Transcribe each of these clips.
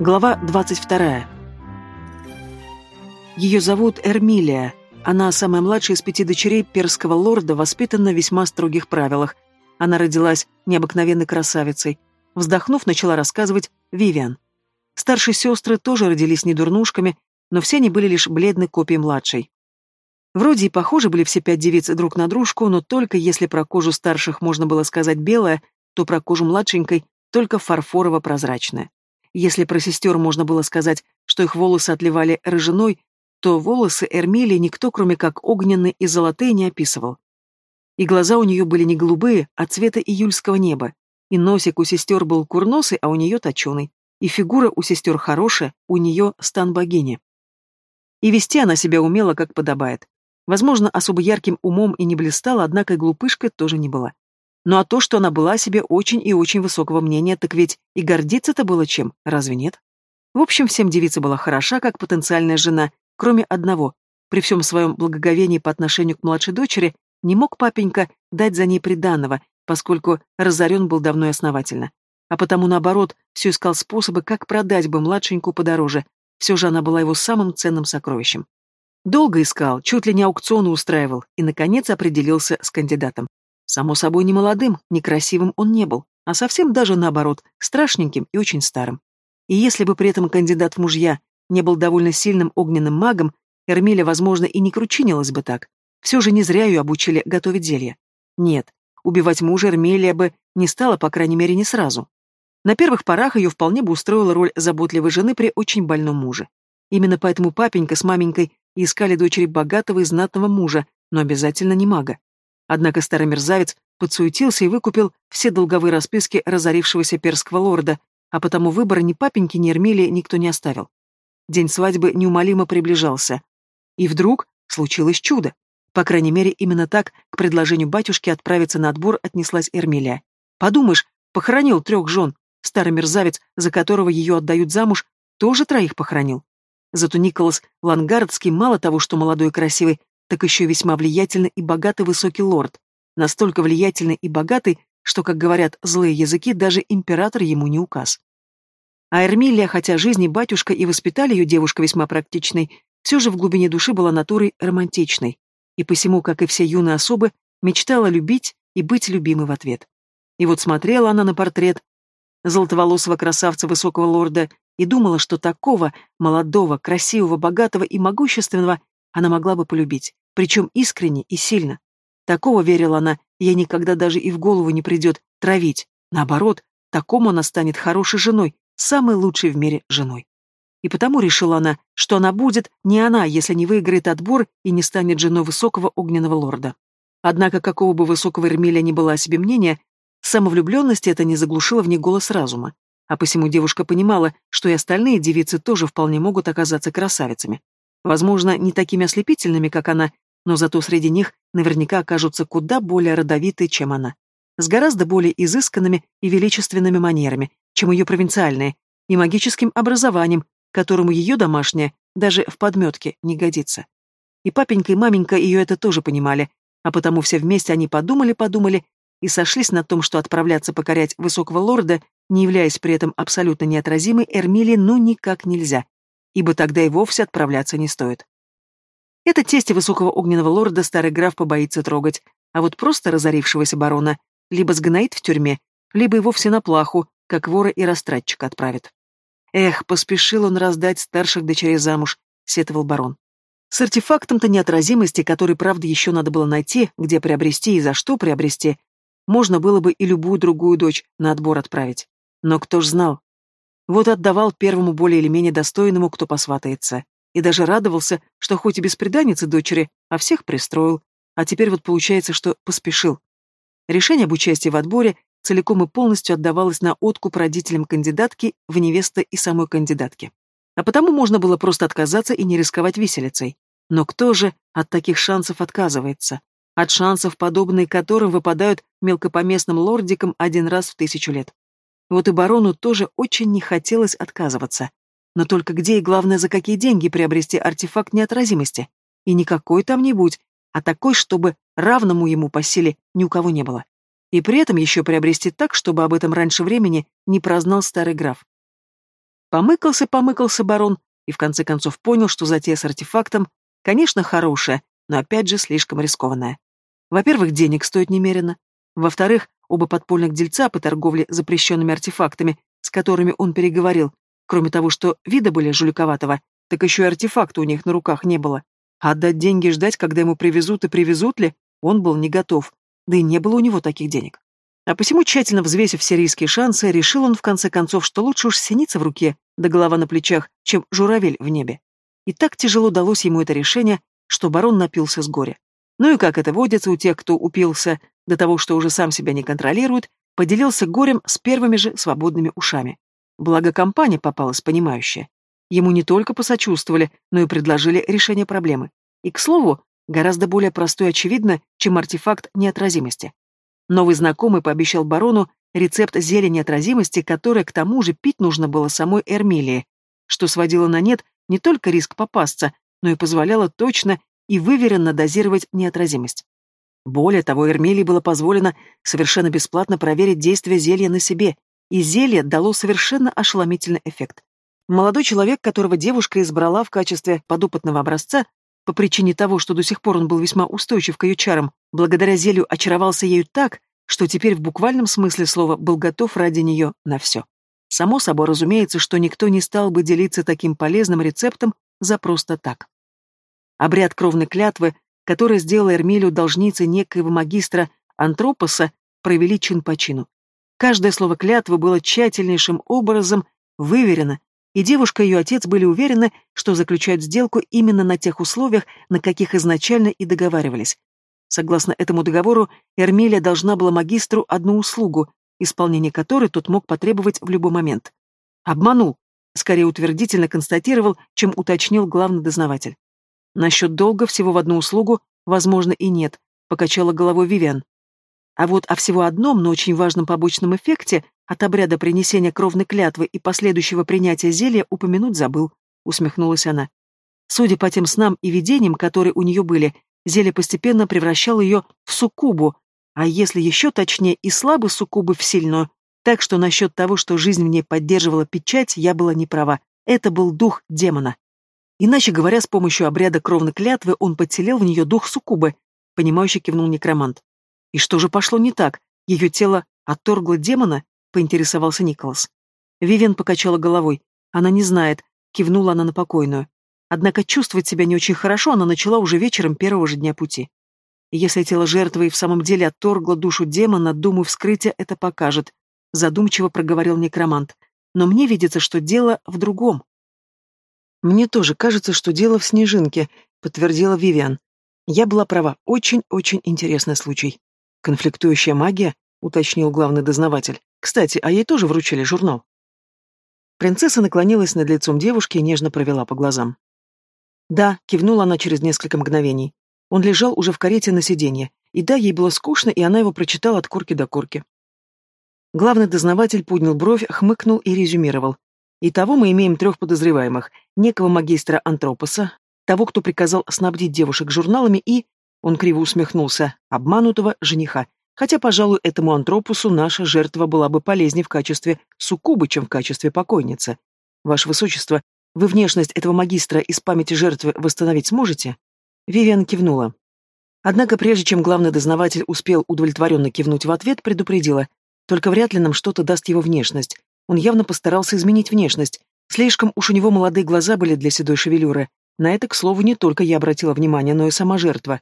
Глава 22. Ее зовут Эрмилия. Она самая младшая из пяти дочерей перского лорда, воспитана в весьма строгих правилах. Она родилась необыкновенной красавицей. Вздохнув, начала рассказывать Вивиан. Старшие сестры тоже родились не дурнушками, но все они были лишь бледной копией младшей. Вроде и похожи были все пять девиц друг на дружку, но только если про кожу старших можно было сказать белая, то про кожу младшенькой только фарфорово-прозрачная. Если про сестер можно было сказать, что их волосы отливали рыжиной, то волосы Эрмилии никто, кроме как огненные и золотые, не описывал. И глаза у нее были не голубые, а цвета июльского неба. И носик у сестер был курносый, а у нее точеный. И фигура у сестер хорошая, у нее стан богини. И вести она себя умела, как подобает. Возможно, особо ярким умом и не блистала, однако и глупышкой тоже не была. Ну а то, что она была о себе очень и очень высокого мнения, так ведь и гордиться-то было чем, разве нет? В общем, всем девица была хороша, как потенциальная жена, кроме одного. При всем своем благоговении по отношению к младшей дочери не мог папенька дать за ней приданного, поскольку разорен был давно и основательно. А потому, наоборот, все искал способы, как продать бы младшенькую подороже. Все же она была его самым ценным сокровищем. Долго искал, чуть ли не аукционы устраивал, и, наконец, определился с кандидатом. Само собой, не молодым, не красивым он не был, а совсем даже наоборот, страшненьким и очень старым. И если бы при этом кандидат в мужья не был довольно сильным огненным магом, Эрмиля, возможно, и не кручинилась бы так. Все же не зря ее обучили готовить зелья. Нет, убивать мужа Эрмелия бы не стала, по крайней мере, не сразу. На первых порах ее вполне бы устроила роль заботливой жены при очень больном муже. Именно поэтому папенька с маменькой искали дочери богатого и знатного мужа, но обязательно не мага. Однако старый мерзавец подсуетился и выкупил все долговые расписки разорившегося перского лорда, а потому выбора ни папеньки, ни Эрмелии никто не оставил. День свадьбы неумолимо приближался. И вдруг случилось чудо. По крайней мере, именно так к предложению батюшки отправиться на отбор отнеслась Эрмелия. Подумаешь, похоронил трех жен. Старый мерзавец, за которого ее отдают замуж, тоже троих похоронил. Зато Николас Лангардский мало того, что молодой и красивый, так еще весьма влиятельный и богатый высокий лорд, настолько влиятельный и богатый, что, как говорят злые языки, даже император ему не указ. А Эрмилия, хотя жизни батюшка и воспитали ее девушка весьма практичной, все же в глубине души была натурой романтичной, и посему, как и все юные особы, мечтала любить и быть любимой в ответ. И вот смотрела она на портрет золотоволосого красавца высокого лорда и думала, что такого молодого, красивого, богатого и могущественного она могла бы полюбить, причем искренне и сильно. Такого, верила она, ей никогда даже и в голову не придет травить. Наоборот, такому она станет хорошей женой, самой лучшей в мире женой. И потому решила она, что она будет не она, если не выиграет отбор и не станет женой высокого огненного лорда. Однако, какого бы высокого Эрмиля ни было о себе мнения, самовлюбленности это не заглушило в ней голос разума. А посему девушка понимала, что и остальные девицы тоже вполне могут оказаться красавицами. Возможно, не такими ослепительными, как она, но зато среди них наверняка окажутся куда более родовитые, чем она. С гораздо более изысканными и величественными манерами, чем ее провинциальные, и магическим образованием, которому ее домашняя даже в подметке не годится. И папенька, и маменька ее это тоже понимали, а потому все вместе они подумали-подумали и сошлись на том, что отправляться покорять высокого лорда, не являясь при этом абсолютно неотразимой, Эрмилии ну никак нельзя, ибо тогда и вовсе отправляться не стоит. Это тесте высокого огненного лорда старый граф побоится трогать, а вот просто разорившегося барона либо сгноит в тюрьме, либо и вовсе на плаху, как вора и растратчика отправит. Эх, поспешил он раздать старших дочерей замуж, сетовал барон. С артефактом-то неотразимости, который, правда, еще надо было найти, где приобрести и за что приобрести, можно было бы и любую другую дочь на отбор отправить. Но кто ж знал, вот отдавал первому более или менее достойному, кто посватается. И даже радовался, что хоть и без преданницы дочери, а всех пристроил. А теперь вот получается, что поспешил. Решение об участии в отборе целиком и полностью отдавалось на откуп родителям кандидатки в невесты и самой кандидатки. А потому можно было просто отказаться и не рисковать виселицей. Но кто же от таких шансов отказывается? От шансов, подобные которым выпадают мелкопоместным лордикам один раз в тысячу лет. Вот и барону тоже очень не хотелось отказываться. Но только где и, главное, за какие деньги приобрести артефакт неотразимости? И не какой-то-нибудь, а такой, чтобы равному ему по силе ни у кого не было. И при этом еще приобрести так, чтобы об этом раньше времени не прознал старый граф. Помыкался-помыкался барон и в конце концов понял, что затея с артефактом, конечно, хорошая, но опять же слишком рискованная. Во-первых, денег стоит немерено. Во-вторых, оба подпольных дельца по торговле запрещенными артефактами, с которыми он переговорил, кроме того, что вида были жуликоватого, так еще и артефакта у них на руках не было. А отдать деньги ждать, когда ему привезут и привезут ли, он был не готов, да и не было у него таких денег. А посему, тщательно взвесив все риски и шансы, решил он в конце концов, что лучше уж синица в руке, да голова на плечах, чем журавель в небе. И так тяжело далось ему это решение, что барон напился с горя. Ну и как это водится у тех, кто упился до того, что уже сам себя не контролирует, поделился горем с первыми же свободными ушами. Благо компания попалась понимающая. Ему не только посочувствовали, но и предложили решение проблемы. И, к слову, гораздо более простой и очевидно, чем артефакт неотразимости. Новый знакомый пообещал барону рецепт зелья неотразимости, которое, к тому же, пить нужно было самой Эрмелии, что сводило на нет не только риск попасться, но и позволяло точно и выверенно дозировать неотразимость. Более того, Эрмелии было позволено совершенно бесплатно проверить действие зелья на себе, и зелье дало совершенно ошеломительный эффект. Молодой человек, которого девушка избрала в качестве подопытного образца, по причине того, что до сих пор он был весьма устойчив к ее чарам, благодаря зелью очаровался ею так, что теперь в буквальном смысле слова был готов ради нее на все. Само собой разумеется, что никто не стал бы делиться таким полезным рецептом за просто так. Обряд кровной клятвы, который сделал Эрмилю должницей некоего магистра Антропоса, провели чин по чину. Каждое слово клятвы было тщательнейшим образом выверено, и девушка и ее отец были уверены, что заключают сделку именно на тех условиях, на каких изначально и договаривались. Согласно этому договору, Эрмилия должна была магистру одну услугу, исполнение которой тот мог потребовать в любой момент. Обманул, скорее утвердительно констатировал, чем уточнил главный дознаватель. Насчет долга всего в одну услугу, возможно, и нет, покачала головой Вивиан. А вот о всего одном, но очень важном побочном эффекте от обряда принесения кровной клятвы и последующего принятия зелья упомянуть забыл, усмехнулась она. Судя по тем снам и видениям, которые у нее были, зелье постепенно превращало ее в суккубу, а если еще точнее, и слабый суккубы в сильную. Так что насчет того, что жизнь в ней поддерживала печать, я была не права. Это был дух демона. Иначе говоря, с помощью обряда кровной клятвы он подселил в нее дух суккубы, понимающе кивнул некромант. И что же пошло не так? Ее тело отторгло демона? — поинтересовался Николас. Вивен покачала головой. Она не знает, кивнула она на покойную. Однако чувствовать себя не очень хорошо она начала уже вечером первого же дня пути. Если тело жертвы и в самом деле отторгло душу демона, думаю, вскрытие это покажет, задумчиво проговорил некромант. Но мне видится, что дело в другом. Мне тоже кажется, что дело в снежинке, подтвердила Вивиан. Я была права, очень-очень интересный случай. Конфликтующая магия, уточнил главный дознаватель. Кстати, а ей тоже вручили журнал. Принцесса наклонилась над лицом девушки и нежно провела по глазам. Да, кивнула она через несколько мгновений. Он лежал уже в карете на сиденье, и да, ей было скучно, и она его прочитала от корки до корки. Главный дознаватель поднял бровь, хмыкнул и резюмировал. Итого мы имеем трех подозреваемых. Некого магистра Антропоса, того, кто приказал снабдить девушек журналами, и, он криво усмехнулся, обманутого жениха, Хотя, пожалуй, этому антропусу наша жертва была бы полезнее в качестве суккубы, чем в качестве покойницы. Ваше Высочество, вы внешность этого магистра из памяти жертвы восстановить сможете?» Вивиан кивнула. Однако, прежде чем главный дознаватель успел удовлетворенно кивнуть в ответ, предупредила. Только вряд ли нам что-то даст его внешность. Он явно постарался изменить внешность. Слишком уж у него молодые глаза были для седой шевелюры. На это, к слову, не только я обратила внимание, но и сама жертва.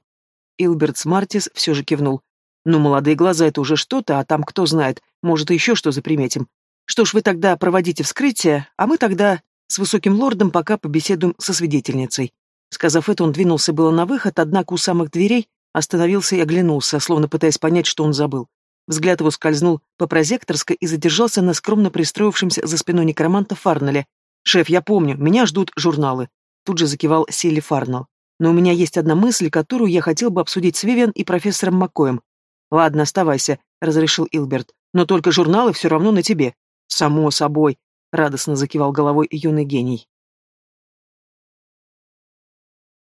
Илберт Смартис все же кивнул. Ну, молодые глаза — это уже что-то, а там кто знает, может, еще что заприметим. Что ж, вы тогда проводите вскрытие, а мы тогда с высоким лордом пока побеседуем со свидетельницей. Сказав это, он двинулся было на выход, однако у самых дверей остановился и оглянулся, словно пытаясь понять, что он забыл. Взгляд его скользнул по прозекторской и задержался на скромно пристроившемся за спиной некроманта Фарнеле. «Шеф, я помню, меня ждут журналы», — тут же закивал Силли Фарнелл. «Но у меня есть одна мысль, которую я хотел бы обсудить с Вивиан и профессором Маккоем. «Ладно, оставайся», — разрешил Илберт. «Но только журналы все равно на тебе». «Само собой», — радостно закивал головой юный гений.